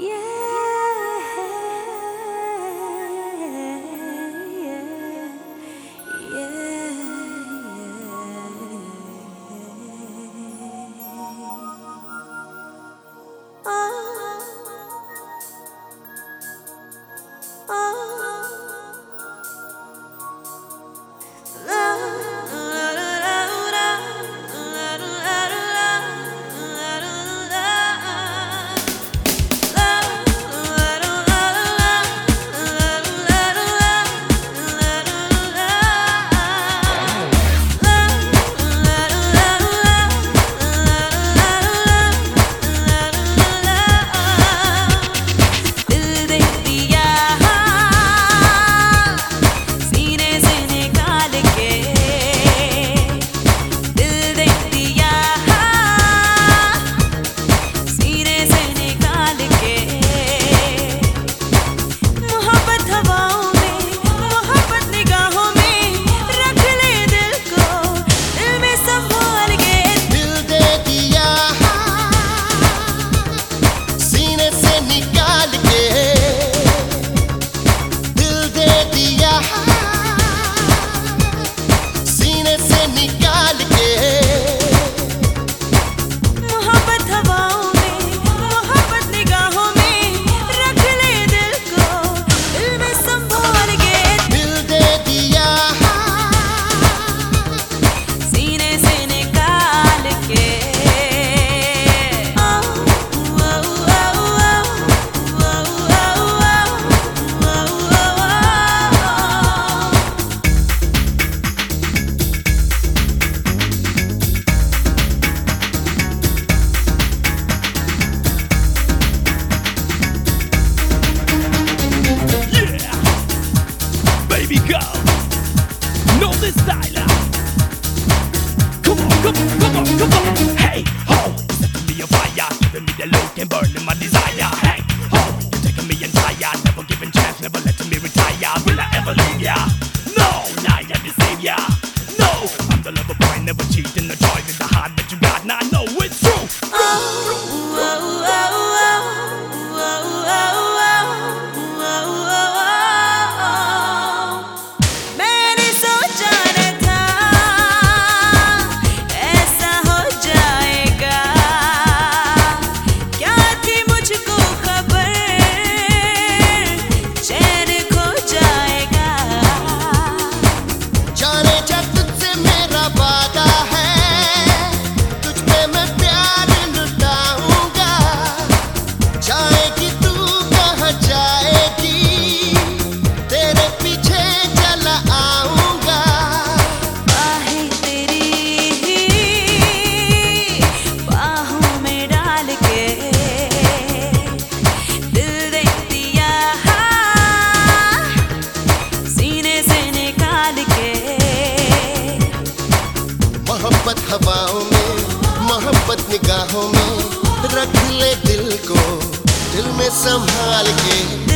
yeah. we go. निगाहों में रख ले दिल को दिल में संभाल के।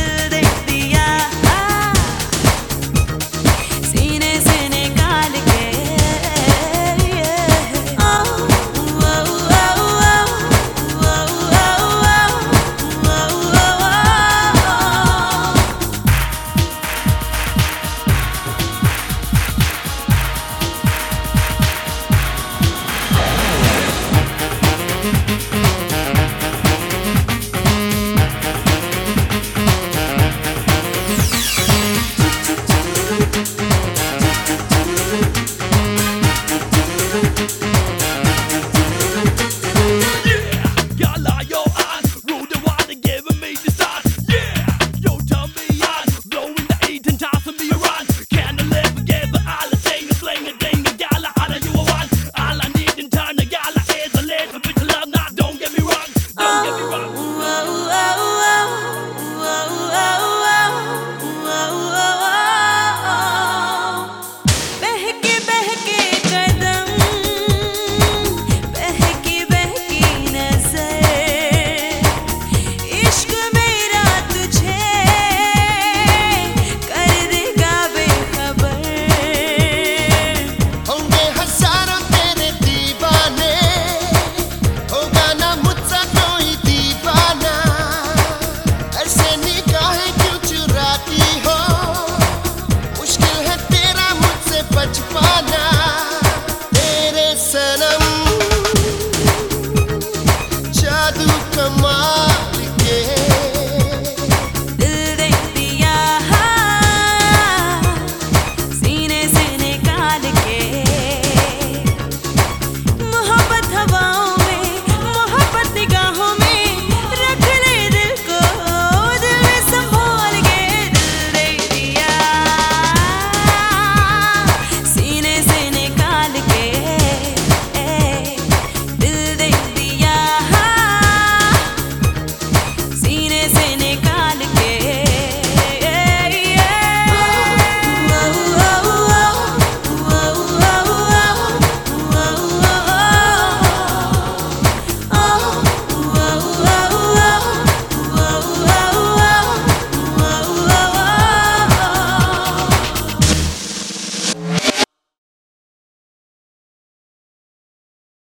come on.